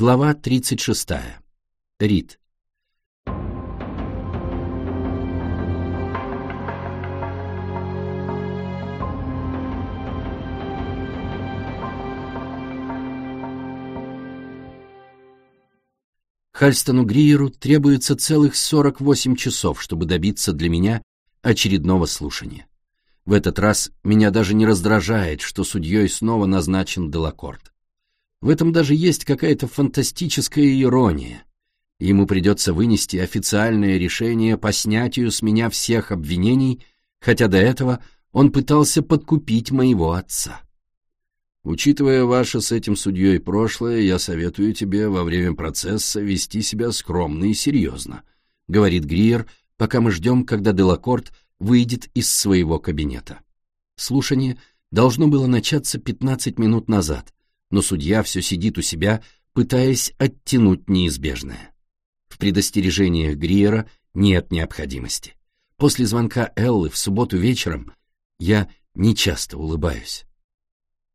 Глава 36. Рид. Хальстону Гриеру требуется целых 48 часов, чтобы добиться для меня очередного слушания. В этот раз меня даже не раздражает, что судьей снова назначен Делакорт. В этом даже есть какая-то фантастическая ирония. Ему придется вынести официальное решение по снятию с меня всех обвинений, хотя до этого он пытался подкупить моего отца. Учитывая ваше с этим судьей прошлое, я советую тебе во время процесса вести себя скромно и серьезно, говорит Гриер, пока мы ждем, когда Делакорт выйдет из своего кабинета. Слушание должно было начаться 15 минут назад, но судья все сидит у себя, пытаясь оттянуть неизбежное. В предостережениях Гриера нет необходимости. После звонка Эллы в субботу вечером я нечасто улыбаюсь.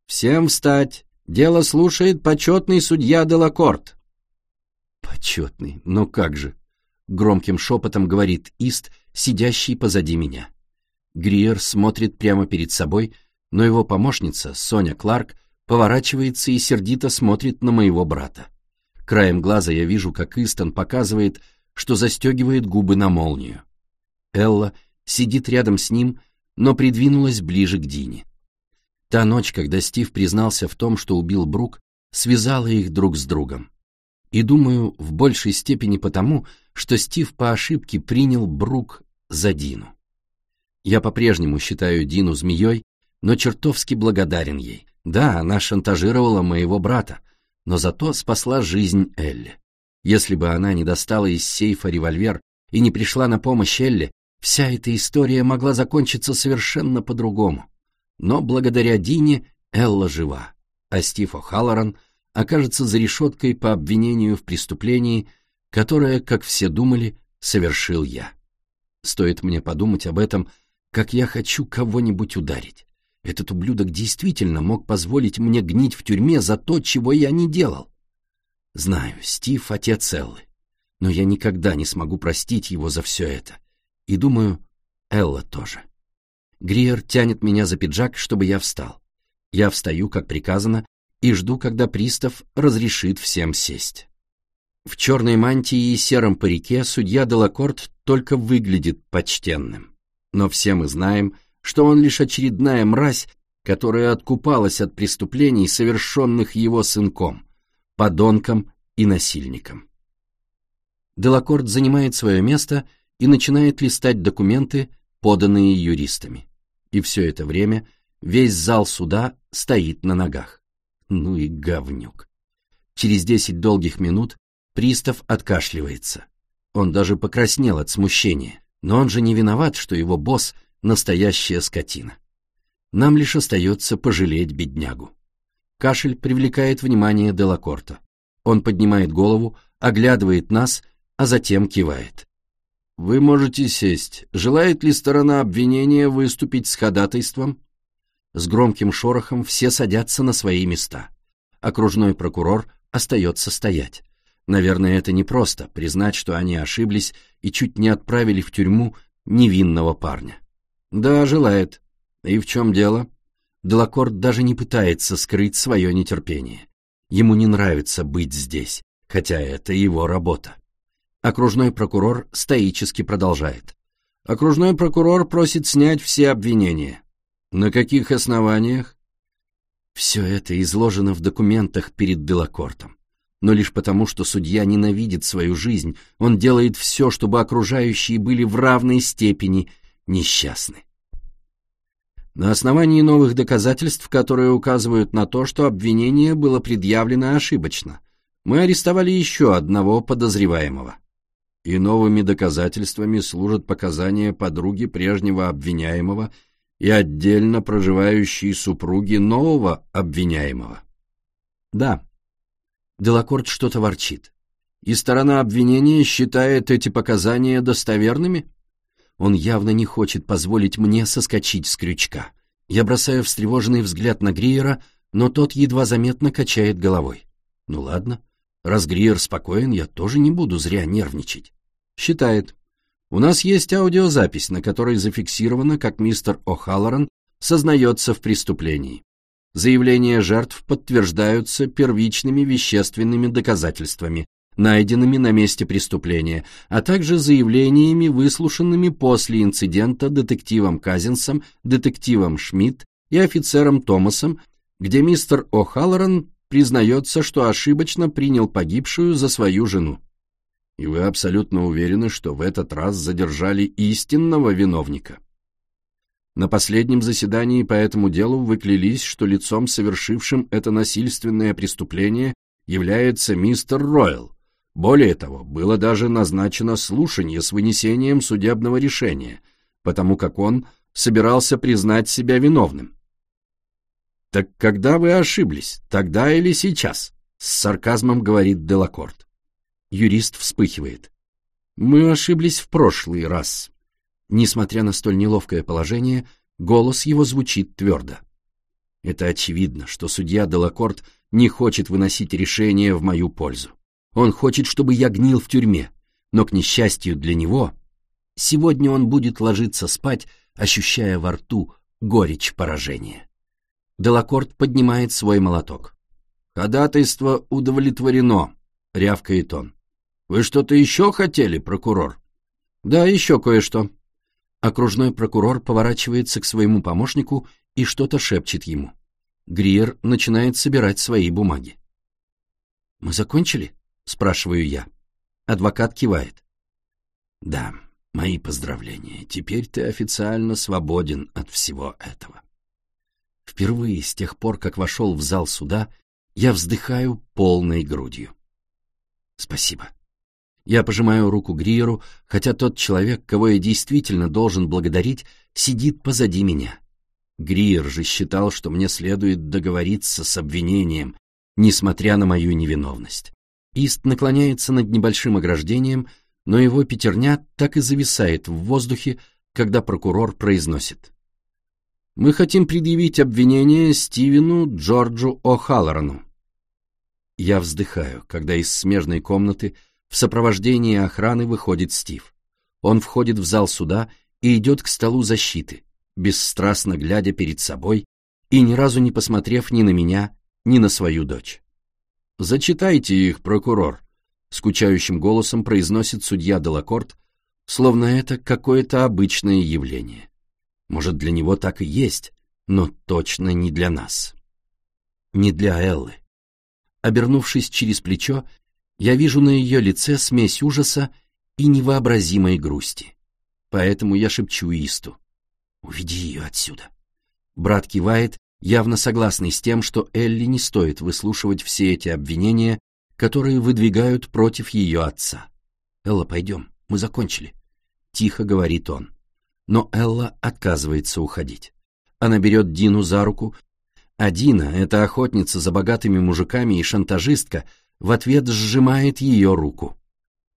«Всем встать! Дело слушает почетный судья Делакорт!» «Почетный? Но как же!» — громким шепотом говорит Ист, сидящий позади меня. Гриер смотрит прямо перед собой, но его помощница, Соня Кларк, поворачивается и сердито смотрит на моего брата. Краем глаза я вижу, как Истон показывает, что застегивает губы на молнию. Элла сидит рядом с ним, но придвинулась ближе к Дине. Та ночь, когда Стив признался в том, что убил Брук, связала их друг с другом. И думаю, в большей степени потому, что Стив по ошибке принял Брук за Дину. Я по-прежнему считаю Дину змеей, но чертовски благодарен ей. Да, она шантажировала моего брата, но зато спасла жизнь Элли. Если бы она не достала из сейфа револьвер и не пришла на помощь Элли, вся эта история могла закончиться совершенно по-другому. Но благодаря Дине Элла жива, а Стив О'Халлоран окажется за решеткой по обвинению в преступлении, которое, как все думали, совершил я. Стоит мне подумать об этом, как я хочу кого-нибудь ударить. Этот ублюдок действительно мог позволить мне гнить в тюрьме за то, чего я не делал. Знаю, Стив — отец Эллы, но я никогда не смогу простить его за все это. И думаю, Элла тоже. Гриер тянет меня за пиджак, чтобы я встал. Я встаю, как приказано, и жду, когда пристав разрешит всем сесть. В черной мантии и сером парике судья Делакорт только выглядит почтенным. Но все мы знаем, что он лишь очередная мразь, которая откупалась от преступлений, совершенных его сынком, подонком и насильником. Делакорт занимает свое место и начинает листать документы, поданные юристами. И все это время весь зал суда стоит на ногах. Ну и говнюк. Через десять долгих минут пристав откашливается. Он даже покраснел от смущения, но он же не виноват, что его босс настоящая скотина. Нам лишь остается пожалеть беднягу. Кашель привлекает внимание Делакорта. Он поднимает голову, оглядывает нас, а затем кивает. «Вы можете сесть. Желает ли сторона обвинения выступить с ходатайством?» С громким шорохом все садятся на свои места. Окружной прокурор остается стоять. Наверное, это непросто, признать, что они ошиблись и чуть не отправили в тюрьму невинного парня. «Да, желает. И в чем дело?» Делакорт даже не пытается скрыть свое нетерпение. Ему не нравится быть здесь, хотя это его работа. Окружной прокурор стоически продолжает. Окружной прокурор просит снять все обвинения. На каких основаниях? Все это изложено в документах перед Делакортом. Но лишь потому, что судья ненавидит свою жизнь, он делает все, чтобы окружающие были в равной степени несчастны. На основании новых доказательств, которые указывают на то, что обвинение было предъявлено ошибочно, мы арестовали еще одного подозреваемого. И новыми доказательствами служат показания подруги прежнего обвиняемого и отдельно проживающей супруги нового обвиняемого. Да, Делакорт что-то ворчит. И сторона обвинения считает эти показания достоверными? Он явно не хочет позволить мне соскочить с крючка. Я бросаю встревоженный взгляд на Гриера, но тот едва заметно качает головой. Ну ладно, Раз Гриер спокоен, я тоже не буду зря нервничать. Считает. У нас есть аудиозапись, на которой зафиксировано, как мистер О'Халлоран сознается в преступлении. Заявления жертв подтверждаются первичными вещественными доказательствами, найденными на месте преступления, а также заявлениями, выслушанными после инцидента детективом Казинсом, детективом Шмидт и офицером Томасом, где мистер О'Халлоран признается, что ошибочно принял погибшую за свою жену. И вы абсолютно уверены, что в этот раз задержали истинного виновника? На последнем заседании по этому делу вы клялись, что лицом, совершившим это насильственное преступление, является мистер Ройл. Более того, было даже назначено слушание с вынесением судебного решения, потому как он собирался признать себя виновным. «Так когда вы ошиблись, тогда или сейчас?» — с сарказмом говорит Делакорт. Юрист вспыхивает. «Мы ошиблись в прошлый раз». Несмотря на столь неловкое положение, голос его звучит твердо. Это очевидно, что судья Делакорт не хочет выносить решение в мою пользу. Он хочет, чтобы я гнил в тюрьме, но, к несчастью для него, сегодня он будет ложиться спать, ощущая во рту горечь поражения. Делакорт поднимает свой молоток. «Ходатайство удовлетворено», — рявкает он. «Вы что-то еще хотели, прокурор?» «Да, еще кое-что». Окружной прокурор поворачивается к своему помощнику и что-то шепчет ему. Гриер начинает собирать свои бумаги. «Мы закончили?» — спрашиваю я. Адвокат кивает. «Да, мои поздравления. Теперь ты официально свободен от всего этого». Впервые с тех пор, как вошел в зал суда, я вздыхаю полной грудью. Спасибо. Я пожимаю руку Гриеру, хотя тот человек, кого я действительно должен благодарить, сидит позади меня. Гриер же считал, что мне следует договориться с обвинением, несмотря на мою невиновность. Ист наклоняется над небольшим ограждением, но его пятерня так и зависает в воздухе, когда прокурор произносит. Мы хотим предъявить обвинение Стивену Джорджу О'Халлорану. Я вздыхаю, когда из смежной комнаты в сопровождении охраны выходит Стив. Он входит в зал суда и идет к столу защиты, бесстрастно глядя перед собой и ни разу не посмотрев ни на меня, ни на свою дочь. «Зачитайте их, прокурор», — скучающим голосом произносит судья Делакорт, словно это какое-то обычное явление. Может, для него так и есть, но точно не для нас. Не для Эллы. Обернувшись через плечо, я вижу на ее лице смесь ужаса и невообразимой грусти. Поэтому я шепчу Исту. «Уведи ее отсюда». Брат кивает, явно согласный с тем, что Элли не стоит выслушивать все эти обвинения, которые выдвигают против ее отца. «Элла, пойдем, мы закончили», — тихо говорит он. Но Элла отказывается уходить. Она берет Дину за руку, а Дина, эта охотница за богатыми мужиками и шантажистка, в ответ сжимает ее руку.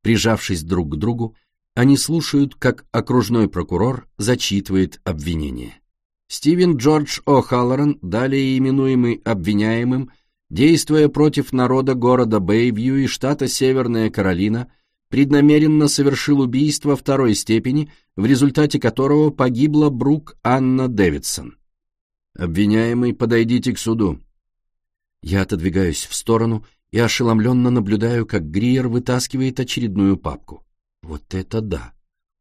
Прижавшись друг к другу, они слушают, как окружной прокурор зачитывает обвинение. Стивен Джордж О'Халлоран, далее именуемый обвиняемым, действуя против народа города Бэйвью и штата Северная Каролина, преднамеренно совершил убийство второй степени, в результате которого погибла Брук Анна Дэвидсон. «Обвиняемый, подойдите к суду». Я отодвигаюсь в сторону и ошеломленно наблюдаю, как Гриер вытаскивает очередную папку. Вот это да!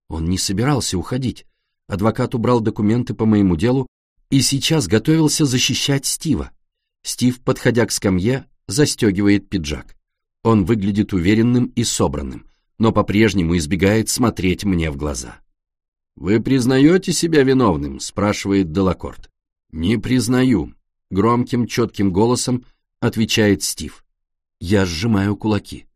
Он не собирался уходить. Адвокат убрал документы по моему делу и сейчас готовился защищать Стива. Стив, подходя к скамье, застегивает пиджак. Он выглядит уверенным и собранным но по-прежнему избегает смотреть мне в глаза. «Вы признаете себя виновным?» — спрашивает Делакорт. «Не признаю», — громким, четким голосом отвечает Стив. Я сжимаю кулаки.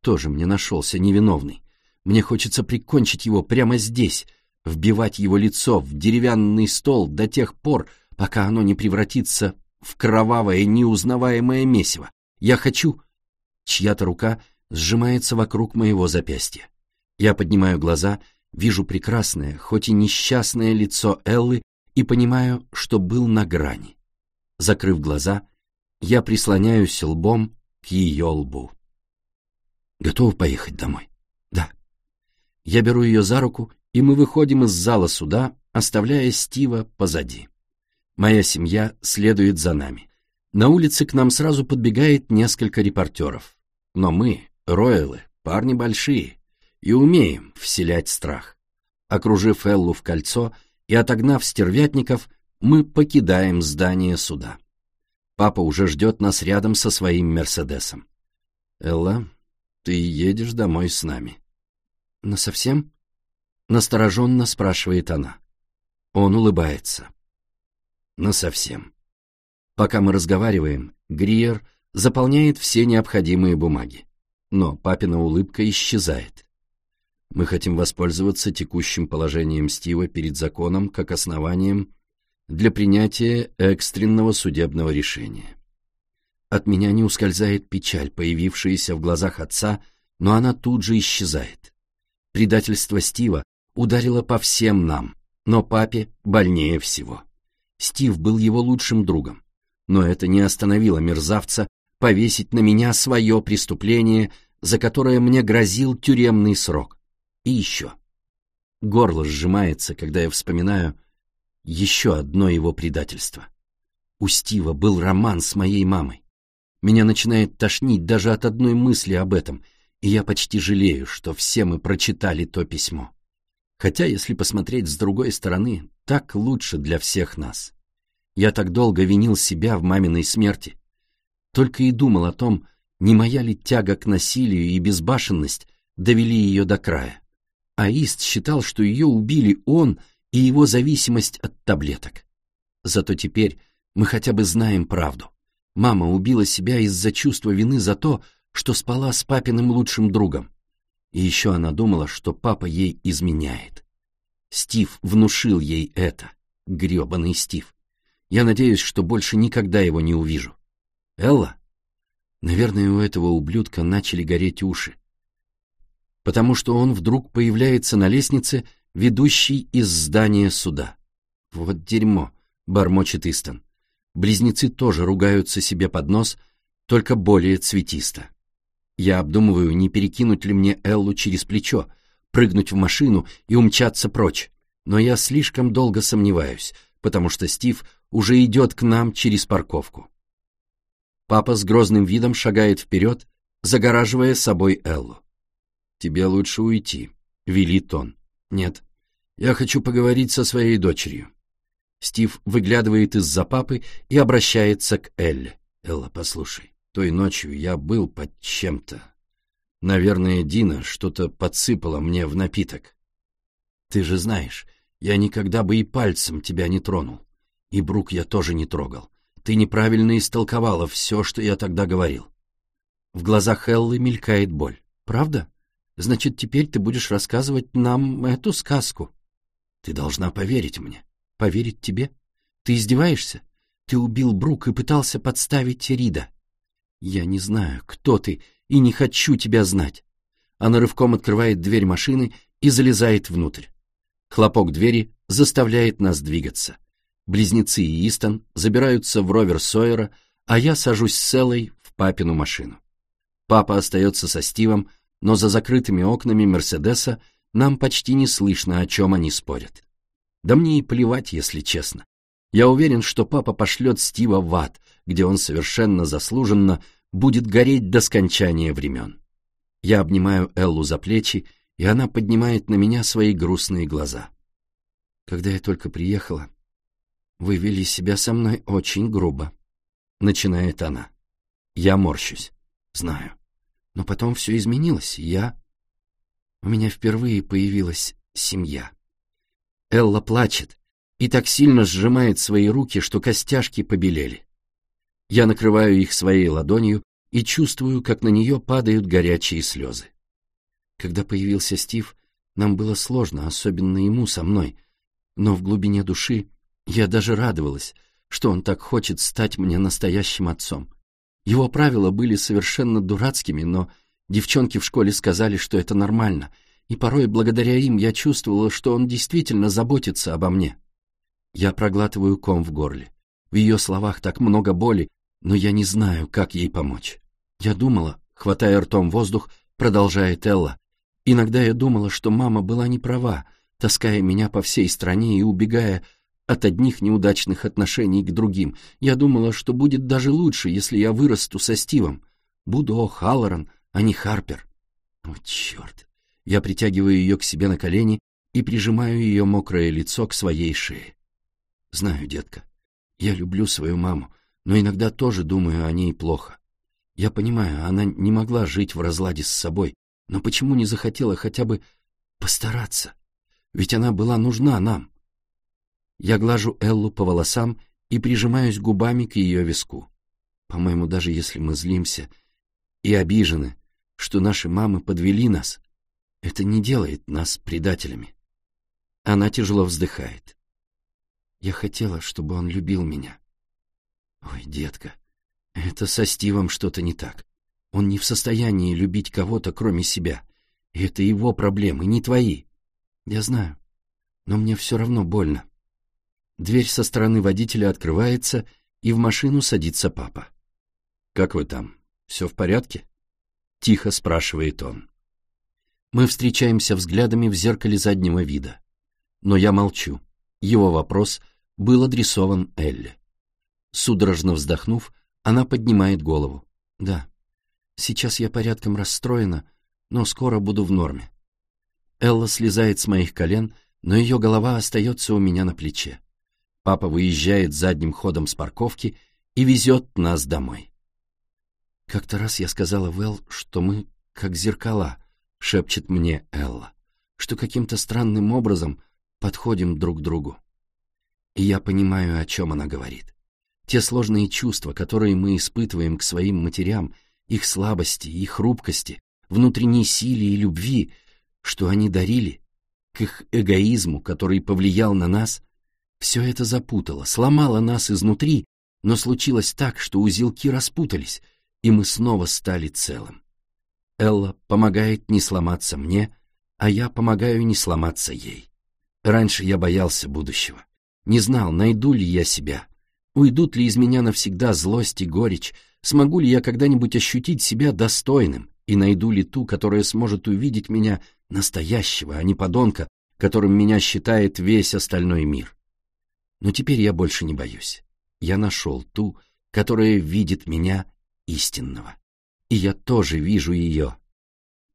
Тоже мне нашелся невиновный. Мне хочется прикончить его прямо здесь, вбивать его лицо в деревянный стол до тех пор, пока оно не превратится в кровавое неузнаваемое месиво. Я хочу... Чья-то рука сжимается вокруг моего запястья. Я поднимаю глаза, вижу прекрасное, хоть и несчастное лицо Эллы и понимаю, что был на грани. Закрыв глаза, я прислоняюсь лбом к ее лбу. Готова поехать домой? Да. Я беру ее за руку, и мы выходим из зала суда, оставляя Стива позади. Моя семья следует за нами. На улице к нам сразу подбегает несколько репортеров. Но мы, роялы, парни большие, и умеем вселять страх. Окружив Эллу в кольцо и отогнав стервятников, мы покидаем здание суда. Папа уже ждет нас рядом со своим Мерседесом. «Элла, ты едешь домой с нами». «Насовсем?» — настороженно спрашивает она. Он улыбается. «Насовсем». Пока мы разговариваем, Гриер заполняет все необходимые бумаги. Но папина улыбка исчезает. Мы хотим воспользоваться текущим положением Стива перед законом как основанием для принятия экстренного судебного решения. От меня не ускользает печаль, появившаяся в глазах отца, но она тут же исчезает. Предательство Стива ударило по всем нам, но папе больнее всего. Стив был его лучшим другом, но это не остановило мерзавца повесить на меня свое преступление, за которое мне грозил тюремный срок. И еще. Горло сжимается, когда я вспоминаю еще одно его предательство. У Стива был роман с моей мамой. Меня начинает тошнить даже от одной мысли об этом, и я почти жалею, что все мы прочитали то письмо. Хотя, если посмотреть с другой стороны, так лучше для всех нас. Я так долго винил себя в маминой смерти. Только и думал о том, не моя ли тяга к насилию и безбашенность довели ее до края. Аист считал, что ее убили он и его зависимость от таблеток. Зато теперь мы хотя бы знаем правду. Мама убила себя из-за чувства вины за то, что спала с папиным лучшим другом. И еще она думала, что папа ей изменяет. Стив внушил ей это, гребаный Стив. Я надеюсь, что больше никогда его не увижу. Элла? Наверное, у этого ублюдка начали гореть уши потому что он вдруг появляется на лестнице, ведущей из здания суда. «Вот дерьмо», — бормочет Истон. Близнецы тоже ругаются себе под нос, только более цветисто. Я обдумываю, не перекинуть ли мне Эллу через плечо, прыгнуть в машину и умчаться прочь. Но я слишком долго сомневаюсь, потому что Стив уже идет к нам через парковку. Папа с грозным видом шагает вперед, загораживая собой Эллу. «Тебе лучше уйти», — велит он. «Нет, я хочу поговорить со своей дочерью». Стив выглядывает из-за папы и обращается к Элле. «Элла, послушай, той ночью я был под чем-то. Наверное, Дина что-то подсыпала мне в напиток. Ты же знаешь, я никогда бы и пальцем тебя не тронул. И Брук я тоже не трогал. Ты неправильно истолковала все, что я тогда говорил». В глазах Эллы мелькает боль. «Правда?» Значит, теперь ты будешь рассказывать нам эту сказку. Ты должна поверить мне. Поверить тебе? Ты издеваешься? Ты убил Брук и пытался подставить Рида. Я не знаю, кто ты, и не хочу тебя знать. Она рывком открывает дверь машины и залезает внутрь. Хлопок двери заставляет нас двигаться. Близнецы и Истон забираются в ровер Сойера, а я сажусь с в папину машину. Папа остается со Стивом, но за закрытыми окнами Мерседеса нам почти не слышно, о чем они спорят. Да мне и плевать, если честно. Я уверен, что папа пошлет Стива в ад, где он совершенно заслуженно будет гореть до скончания времен. Я обнимаю Эллу за плечи, и она поднимает на меня свои грустные глаза. Когда я только приехала, вы вели себя со мной очень грубо, начинает она. Я морщусь. Знаю. Но потом все изменилось, я... У меня впервые появилась семья. Элла плачет и так сильно сжимает свои руки, что костяшки побелели. Я накрываю их своей ладонью и чувствую, как на нее падают горячие слезы. Когда появился Стив, нам было сложно, особенно ему со мной, но в глубине души я даже радовалась, что он так хочет стать мне настоящим отцом. Его правила были совершенно дурацкими, но девчонки в школе сказали, что это нормально, и порой благодаря им я чувствовала, что он действительно заботится обо мне. Я проглатываю ком в горле. В ее словах так много боли, но я не знаю, как ей помочь. Я думала, хватая ртом воздух, продолжает Элла. Иногда я думала, что мама была не права, таская меня по всей стране и убегая от одних неудачных отношений к другим. Я думала, что будет даже лучше, если я вырасту со Стивом. Буду О'Халлоран, а не Харпер. О, черт! Я притягиваю ее к себе на колени и прижимаю ее мокрое лицо к своей шее. Знаю, детка, я люблю свою маму, но иногда тоже думаю о ней плохо. Я понимаю, она не могла жить в разладе с собой, но почему не захотела хотя бы постараться? Ведь она была нужна нам. Я глажу Эллу по волосам и прижимаюсь губами к ее виску. По-моему, даже если мы злимся и обижены, что наши мамы подвели нас, это не делает нас предателями. Она тяжело вздыхает. Я хотела, чтобы он любил меня. Ой, детка, это со Стивом что-то не так. Он не в состоянии любить кого-то, кроме себя. Это его проблемы, не твои. Я знаю, но мне все равно больно. Дверь со стороны водителя открывается, и в машину садится папа. «Как вы там? Все в порядке?» — тихо спрашивает он. Мы встречаемся взглядами в зеркале заднего вида. Но я молчу. Его вопрос был адресован Элле. Судорожно вздохнув, она поднимает голову. «Да, сейчас я порядком расстроена, но скоро буду в норме». Элла слезает с моих колен, но ее голова остается у меня на плече. Папа выезжает задним ходом с парковки и везет нас домой. «Как-то раз я сказала Вэл, что мы как зеркала», — шепчет мне Элла, «что каким-то странным образом подходим друг к другу». И я понимаю, о чем она говорит. Те сложные чувства, которые мы испытываем к своим матерям, их слабости и хрупкости, внутренней силе и любви, что они дарили, к их эгоизму, который повлиял на нас, все это запутало, сломало нас изнутри, но случилось так, что узелки распутались, и мы снова стали целым. Элла помогает не сломаться мне, а я помогаю не сломаться ей. Раньше я боялся будущего. Не знал, найду ли я себя. Уйдут ли из меня навсегда злость и горечь, смогу ли я когда-нибудь ощутить себя достойным, и найду ли ту, которая сможет увидеть меня настоящего, а не подонка, которым меня считает весь остальной мир. Но теперь я больше не боюсь. Я нашел ту, которая видит меня истинного. И я тоже вижу ее.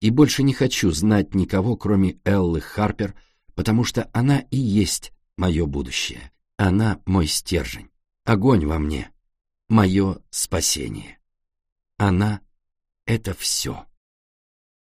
И больше не хочу знать никого, кроме Эллы Харпер, потому что она и есть мое будущее. Она мой стержень, огонь во мне, мое спасение. Она — это все.